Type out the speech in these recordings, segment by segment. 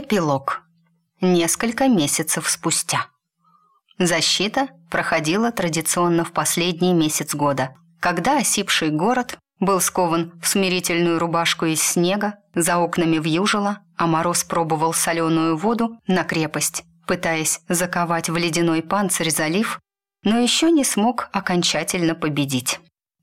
Эпилог. Несколько месяцев спустя. Защита проходила традиционно в последний месяц года, когда осипший город был скован в смирительную рубашку из снега, за окнами вьюжило, а мороз пробовал соленую воду на крепость, пытаясь заковать в ледяной панцирь залив, но еще не смог окончательно победить.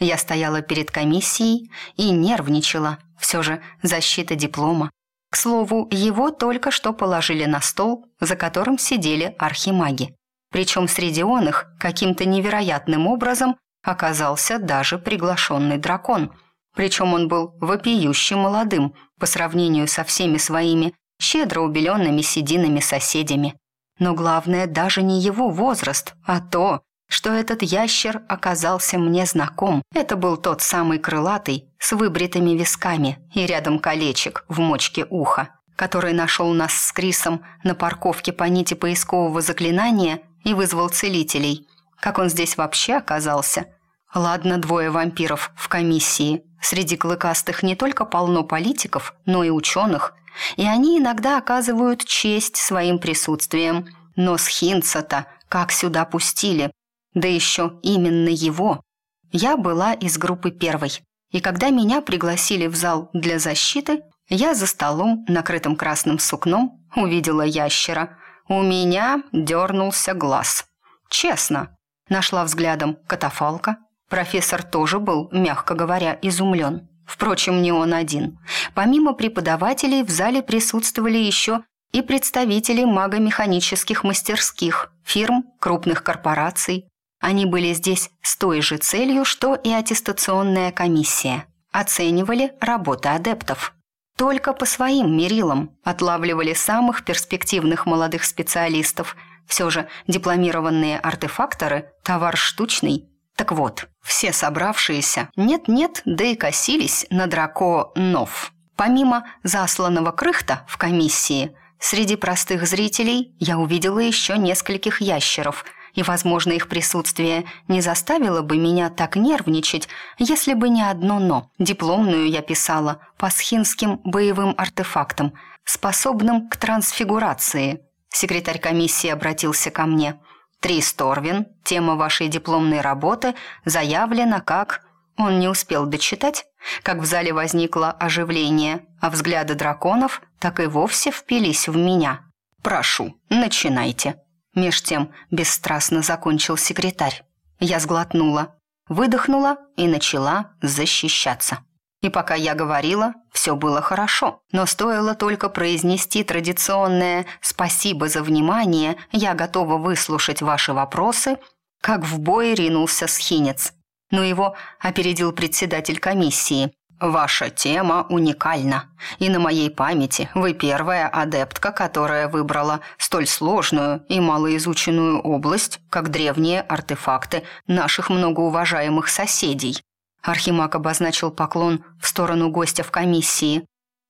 Я стояла перед комиссией и нервничала, все же защита диплома, к слову, его только что положили на стол, за которым сидели архимаги. Причем среди он их каким-то невероятным образом оказался даже приглашенный дракон. Причем он был вопиюще молодым по сравнению со всеми своими щедро убеленными сединами соседями. Но главное даже не его возраст, а то, что этот ящер оказался мне знаком. Это был тот самый крылатый с выбритыми висками и рядом колечек в мочке уха, который нашел нас с Крисом на парковке по нити поискового заклинания и вызвал целителей. Как он здесь вообще оказался? Ладно, двое вампиров в комиссии. Среди клыкастых не только полно политиков, но и ученых. И они иногда оказывают честь своим присутствием. Но с Хинца-то как сюда пустили? Да еще именно его. Я была из группы первой, и когда меня пригласили в зал для защиты, я за столом, накрытым красным сукном, увидела ящера. У меня дернулся глаз. Честно. Нашла взглядом катафалка. Профессор тоже был, мягко говоря, изумлен. Впрочем, не он один. Помимо преподавателей в зале присутствовали еще и представители магомеханических мастерских, фирм, крупных корпораций, они были здесь с той же целью, что и аттестационная комиссия. Оценивали работы адептов. Только по своим мерилам отлавливали самых перспективных молодых специалистов. Все же дипломированные артефакторы – товар штучный. Так вот, все собравшиеся нет-нет, да и косились на драко Нов. Помимо засланного крыхта в комиссии, среди простых зрителей я увидела еще нескольких ящеров – и, возможно, их присутствие не заставило бы меня так нервничать, если бы не одно «но». Дипломную я писала по схинским боевым артефактам, способным к трансфигурации. Секретарь комиссии обратился ко мне. «Трис Торвин, тема вашей дипломной работы заявлена как...» Он не успел дочитать, как в зале возникло оживление, а взгляды драконов так и вовсе впились в меня. «Прошу, начинайте», Меж тем бесстрастно закончил секретарь. Я сглотнула, выдохнула и начала защищаться. И пока я говорила, все было хорошо, но стоило только произнести традиционное «спасибо за внимание, я готова выслушать ваши вопросы», как в бой ринулся схинец. Но его опередил председатель комиссии, Ваша тема уникальна, и на моей памяти вы первая адептка, которая выбрала столь сложную и малоизученную область, как древние артефакты наших многоуважаемых соседей. Архимаг обозначил поклон в сторону гостя в комиссии.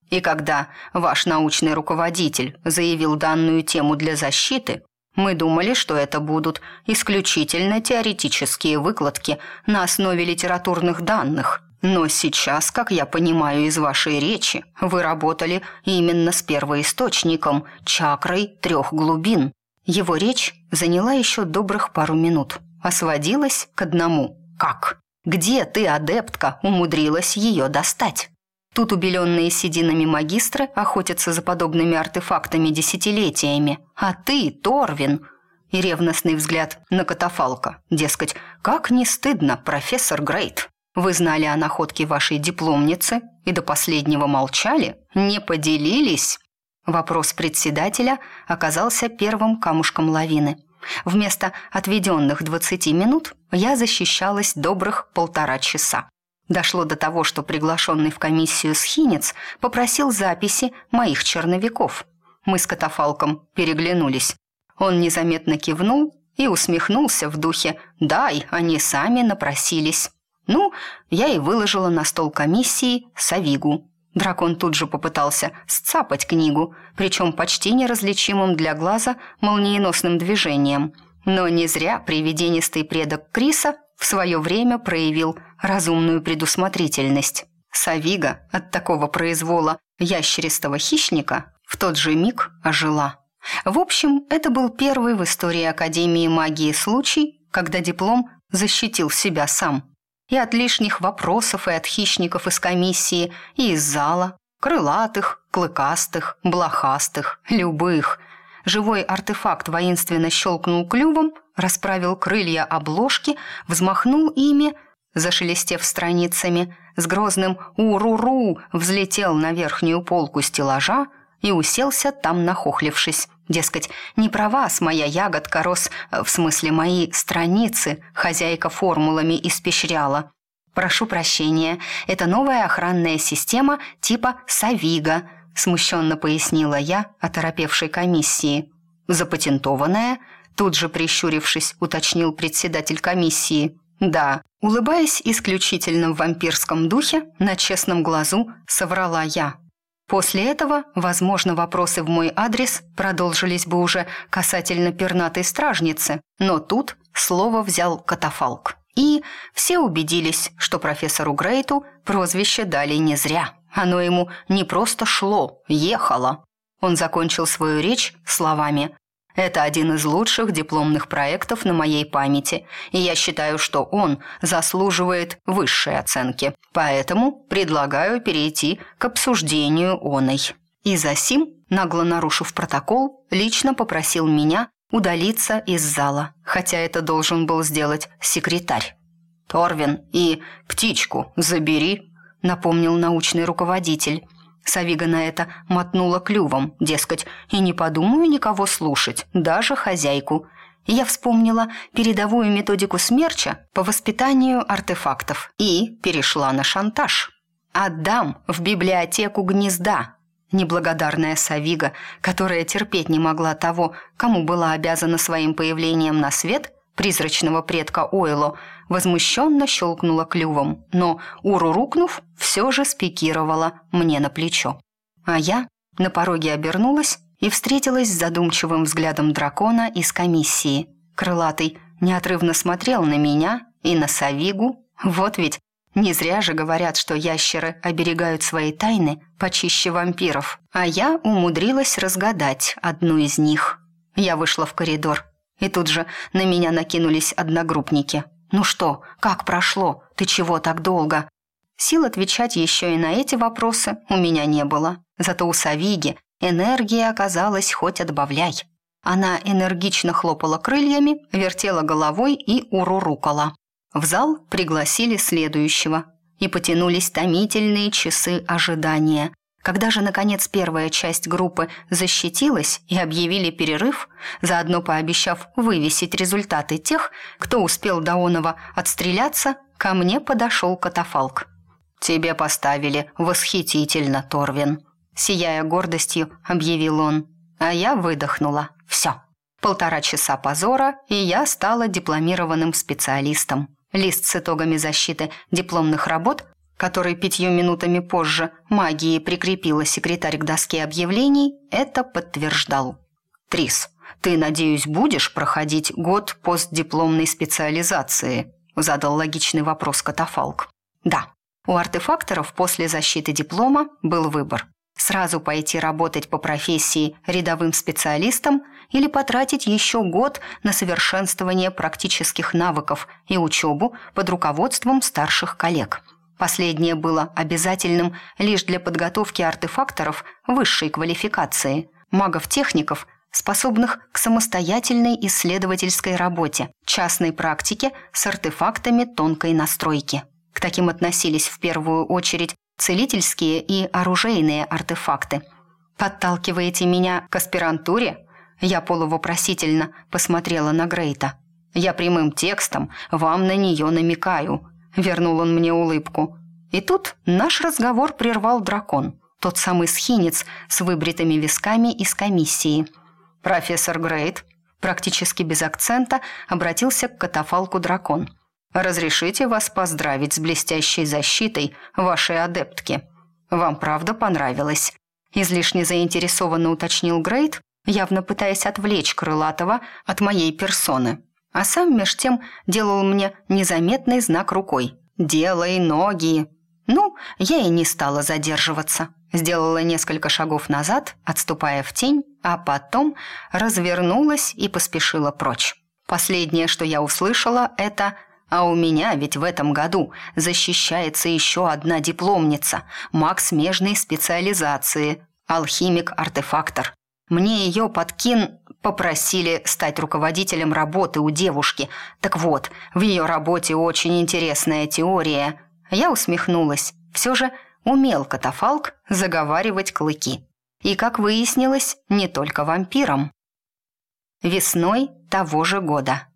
И когда ваш научный руководитель заявил данную тему для защиты, мы думали, что это будут исключительно теоретические выкладки на основе литературных данных – но сейчас, как я понимаю из вашей речи, вы работали именно с первоисточником, чакрой трех глубин. Его речь заняла еще добрых пару минут, а сводилась к одному «как?». Где ты, адептка, умудрилась ее достать? Тут убеленные сединами магистры охотятся за подобными артефактами десятилетиями. А ты, Торвин, и ревностный взгляд на катафалка. Дескать, как не стыдно, профессор Грейт. Вы знали о находке вашей дипломницы и до последнего молчали? Не поделились?» Вопрос председателя оказался первым камушком лавины. Вместо отведенных 20 минут я защищалась добрых полтора часа. Дошло до того, что приглашенный в комиссию схинец попросил записи моих черновиков. Мы с катафалком переглянулись. Он незаметно кивнул и усмехнулся в духе «Дай, они сами напросились». Ну, я и выложила на стол комиссии Савигу. Дракон тут же попытался сцапать книгу, причем почти неразличимым для глаза молниеносным движением. Но не зря привиденистый предок Криса в свое время проявил разумную предусмотрительность. Савига от такого произвола ящеристого хищника в тот же миг ожила. В общем, это был первый в истории Академии магии случай, когда диплом защитил себя сам. И от лишних вопросов, и от хищников из комиссии, и из зала, крылатых, клыкастых, блохастых, любых. Живой артефакт воинственно щелкнул клювом, расправил крылья обложки, взмахнул ими, зашелестев страницами, с грозным «Уру-ру!» взлетел на верхнюю полку стеллажа и уселся там, нахохлившись. Дескать, не про вас моя ягодка рос, э, в смысле мои страницы, хозяйка формулами испещряла. Прошу прощения, это новая охранная система типа «Савига», смущенно пояснила я оторопевшей комиссии. Запатентованная, тут же прищурившись, уточнил председатель комиссии. Да, улыбаясь исключительно в вампирском духе, на честном глазу соврала я. После этого, возможно, вопросы в мой адрес продолжились бы уже касательно пернатой стражницы, но тут слово взял катафалк. И все убедились, что профессору Грейту прозвище дали не зря. Оно ему не просто шло, ехало. Он закончил свою речь словами это один из лучших дипломных проектов на моей памяти, и я считаю, что он заслуживает высшей оценки. Поэтому предлагаю перейти к обсуждению оной». И Засим, нагло нарушив протокол, лично попросил меня удалиться из зала, хотя это должен был сделать секретарь. «Торвин и птичку забери», — напомнил научный руководитель. Савига на это мотнула клювом, дескать, и не подумаю никого слушать, даже хозяйку. Я вспомнила передовую методику смерча по воспитанию артефактов и перешла на шантаж. «Отдам в библиотеку гнезда», Неблагодарная Савига, которая терпеть не могла того, кому была обязана своим появлением на свет, призрачного предка Ойло, возмущенно щелкнула клювом, но, урурукнув, все же спикировала мне на плечо. А я на пороге обернулась и встретилась с задумчивым взглядом дракона из комиссии. Крылатый неотрывно смотрел на меня и на Савигу. Вот ведь не зря же говорят, что ящеры оберегают свои тайны почище вампиров. А я умудрилась разгадать одну из них. Я вышла в коридор, и тут же на меня накинулись одногруппники – «Ну что, как прошло? Ты чего так долго?» Сил отвечать еще и на эти вопросы у меня не было. Зато у Савиги энергии оказалась хоть отбавляй. Она энергично хлопала крыльями, вертела головой и урурукала. В зал пригласили следующего. И потянулись томительные часы ожидания. Когда же, наконец, первая часть группы защитилась и объявили перерыв, заодно пообещав вывесить результаты тех, кто успел до оного отстреляться, ко мне подошел катафалк. «Тебе поставили восхитительно, Торвин», — сияя гордостью, объявил он. А я выдохнула. «Все. Полтора часа позора, и я стала дипломированным специалистом. Лист с итогами защиты дипломных работ который пятью минутами позже магией прикрепила секретарь к доске объявлений, это подтверждал. «Трис, ты, надеюсь, будешь проходить год постдипломной специализации?» задал логичный вопрос катафалк. «Да, у артефакторов после защиты диплома был выбор. Сразу пойти работать по профессии рядовым специалистом или потратить еще год на совершенствование практических навыков и учебу под руководством старших коллег – Последнее было обязательным лишь для подготовки артефакторов высшей квалификации, магов-техников, способных к самостоятельной исследовательской работе, частной практике с артефактами тонкой настройки. К таким относились в первую очередь целительские и оружейные артефакты. «Подталкиваете меня к аспирантуре?» Я полувопросительно посмотрела на Грейта. «Я прямым текстом вам на нее намекаю», вернул он мне улыбку. И тут наш разговор прервал дракон, тот самый схинец с выбритыми висками из комиссии. Профессор Грейт практически без акцента обратился к катафалку дракон. «Разрешите вас поздравить с блестящей защитой вашей адептки. Вам правда понравилось?» Излишне заинтересованно уточнил Грейт, явно пытаясь отвлечь Крылатого от моей персоны а сам меж тем делал мне незаметный знак рукой. «Делай ноги!» Ну, я и не стала задерживаться. сделала несколько шагов назад, отступая в тень, а потом развернулась и поспешила прочь. Последнее, что я услышала, это «А у меня ведь в этом году защищается еще одна дипломница, маг смежной специализации, алхимик-артефактор. Мне ее подкин попросили стать руководителем работы у девушки. Так вот, в ее работе очень интересная теория». Я усмехнулась. Все же умел катафалк заговаривать клыки. И, как выяснилось, не только вампирам. Весной того же года.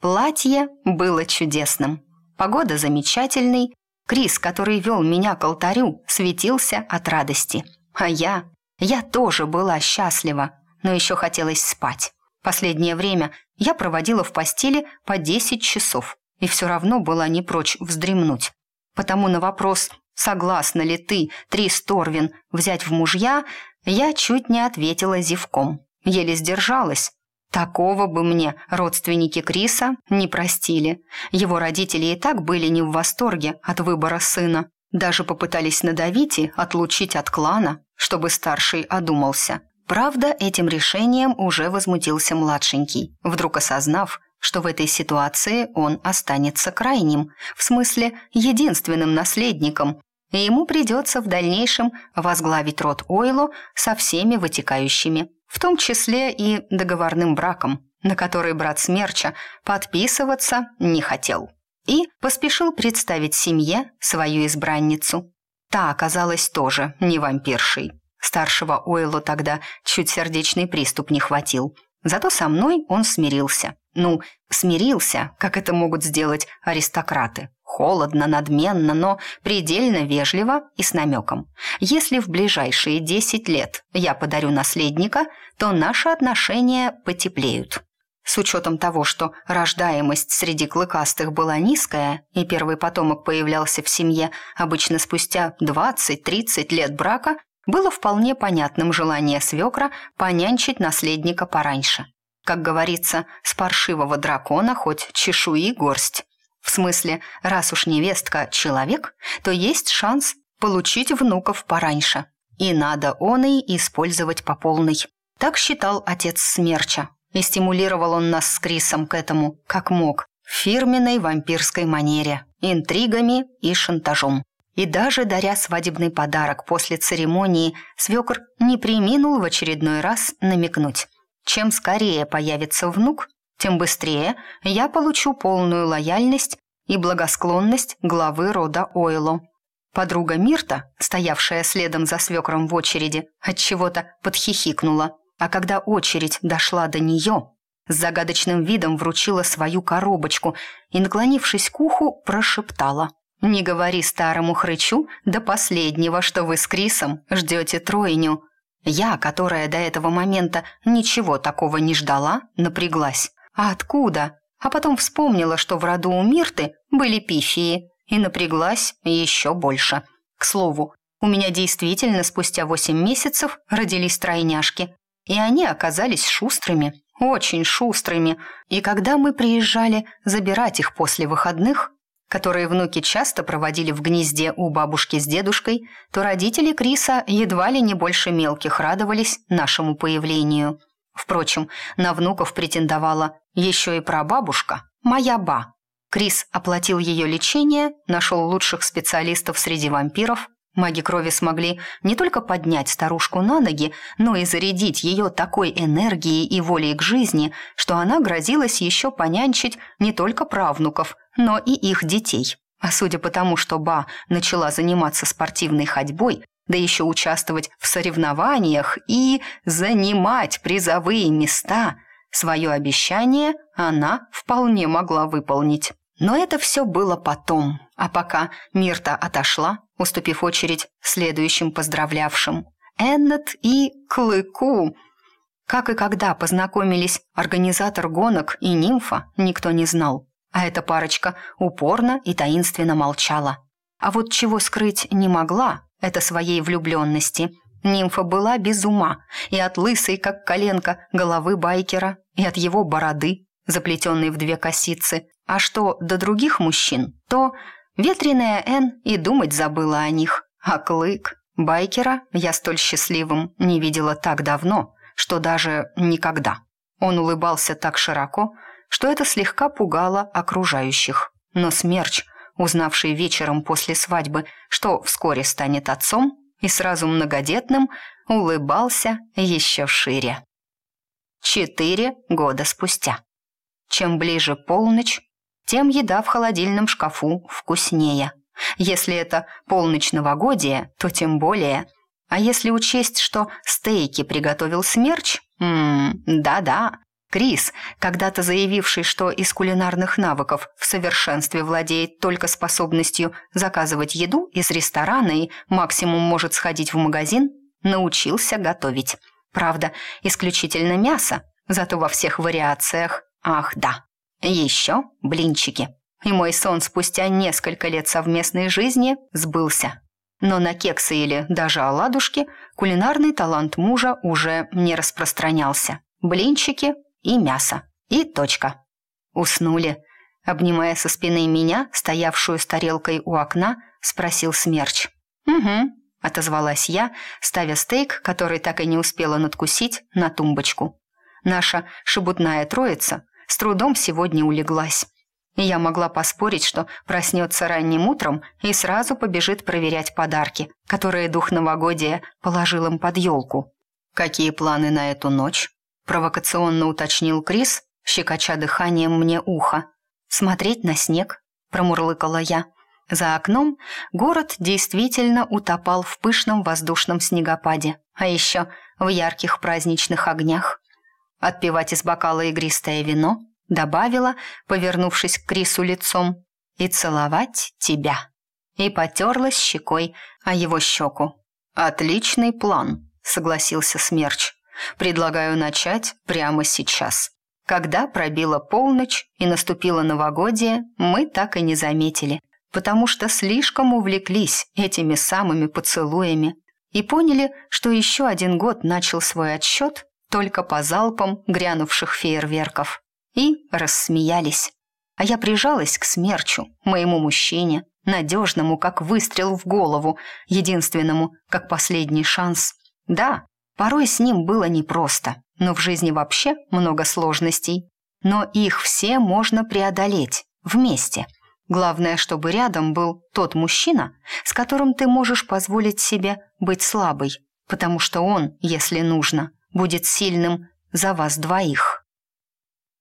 Платье было чудесным. Погода замечательной. Крис, который вел меня к алтарю, светился от радости. А я... Я тоже была счастлива, но еще хотелось спать. Последнее время я проводила в постели по 10 часов и все равно была не прочь вздремнуть. Потому на вопрос «Согласна ли ты, Трис Торвин, взять в мужья?» я чуть не ответила зевком. Еле сдержалась. Такого бы мне родственники Криса не простили. Его родители и так были не в восторге от выбора сына. Даже попытались надавить и отлучить от клана, чтобы старший одумался. Правда, этим решением уже возмутился младшенький, вдруг осознав, что в этой ситуации он останется крайним, в смысле единственным наследником, и ему придется в дальнейшем возглавить род Ойло со всеми вытекающими, в том числе и договорным браком, на который брат Смерча подписываться не хотел. И поспешил представить семье свою избранницу. Та оказалась тоже не вампиршей. Старшего Ойло тогда чуть сердечный приступ не хватил. Зато со мной он смирился. Ну, смирился, как это могут сделать аристократы. Холодно, надменно, но предельно вежливо и с намеком. Если в ближайшие десять лет я подарю наследника, то наши отношения потеплеют. С учетом того, что рождаемость среди клыкастых была низкая, и первый потомок появлялся в семье обычно спустя 20-30 лет брака, было вполне понятным желание свекра понянчить наследника пораньше. Как говорится, с паршивого дракона хоть чешуи горсть. В смысле, раз уж невестка человек, то есть шанс получить внуков пораньше. И надо он и использовать по полной. Так считал отец Смерча. И стимулировал он нас с Крисом к этому, как мог, в фирменной вампирской манере, интригами и шантажом. И даже даря свадебный подарок после церемонии, свекр не приминул в очередной раз намекнуть. Чем скорее появится внук, тем быстрее я получу полную лояльность и благосклонность главы рода Ойло. Подруга Мирта, стоявшая следом за свекром в очереди, от чего-то подхихикнула, а когда очередь дошла до нее, с загадочным видом вручила свою коробочку и, наклонившись к уху, прошептала. «Не говори старому хрычу до последнего, что вы с Крисом ждете тройню». Я, которая до этого момента ничего такого не ждала, напряглась. А откуда? А потом вспомнила, что в роду у Мирты были пифии, и напряглась еще больше. К слову, у меня действительно спустя восемь месяцев родились тройняшки, и они оказались шустрыми, очень шустрыми. И когда мы приезжали забирать их после выходных, которые внуки часто проводили в гнезде у бабушки с дедушкой, то родители Криса едва ли не больше мелких радовались нашему появлению. Впрочем, на внуков претендовала еще и прабабушка, моя ба. Крис оплатил ее лечение, нашел лучших специалистов среди вампиров. Маги крови смогли не только поднять старушку на ноги, но и зарядить ее такой энергией и волей к жизни, что она грозилась еще понянчить не только правнуков, но и их детей. А судя по тому, что Ба начала заниматься спортивной ходьбой, да еще участвовать в соревнованиях и занимать призовые места. Свое обещание она вполне могла выполнить. Но это все было потом, а пока Мирта отошла, уступив очередь следующим поздравлявшим. Эннет и Клыку. Как и когда познакомились организатор гонок и нимфа, никто не знал. А эта парочка упорно и таинственно молчала. А вот чего скрыть не могла, это своей влюбленности. Нимфа была без ума и от лысой, как коленка, головы байкера, и от его бороды, заплетенной в две косицы. А что до других мужчин, то ветреная Эн и думать забыла о них. А Клык, Байкера я столь счастливым не видела так давно, что даже никогда. Он улыбался так широко, что это слегка пугало окружающих. Но Смерч, узнавший вечером после свадьбы, что вскоре станет отцом и сразу многодетным, улыбался еще шире. Четыре года спустя. Чем ближе полночь, тем еда в холодильном шкафу вкуснее. Если это полночь новогодия, то тем более. А если учесть, что стейки приготовил Смерч, да-да, Крис, когда-то заявивший, что из кулинарных навыков в совершенстве владеет только способностью заказывать еду из ресторана и максимум может сходить в магазин, научился готовить. Правда, исключительно мясо, зато во всех вариациях. Ах, да. Еще блинчики. И мой сон спустя несколько лет совместной жизни сбылся. Но на кексы или даже оладушки кулинарный талант мужа уже не распространялся. Блинчики и мясо. И точка. Уснули. Обнимая со спины меня, стоявшую с тарелкой у окна, спросил Смерч. «Угу», — отозвалась я, ставя стейк, который так и не успела надкусить, на тумбочку. Наша шебутная троица с трудом сегодня улеглась. Я могла поспорить, что проснется ранним утром и сразу побежит проверять подарки, которые дух новогодия положил им под елку. «Какие планы на эту ночь?» Провокационно уточнил Крис, щекоча дыханием мне ухо. «Смотреть на снег», — промурлыкала я. За окном город действительно утопал в пышном воздушном снегопаде, а еще в ярких праздничных огнях. Отпивать из бокала игристое вино добавила, повернувшись к Крису лицом, и целовать тебя. И потерлась щекой о его щеку. «Отличный план», — согласился Смерч. Предлагаю начать прямо сейчас. Когда пробила полночь и наступило новогодие, мы так и не заметили, потому что слишком увлеклись этими самыми поцелуями и поняли, что еще один год начал свой отсчет только по залпам грянувших фейерверков. И рассмеялись. А я прижалась к смерчу, моему мужчине, надежному, как выстрел в голову, единственному, как последний шанс. Да, Порой с ним было непросто, но в жизни вообще много сложностей. Но их все можно преодолеть вместе. Главное, чтобы рядом был тот мужчина, с которым ты можешь позволить себе быть слабой, потому что он, если нужно, будет сильным за вас двоих.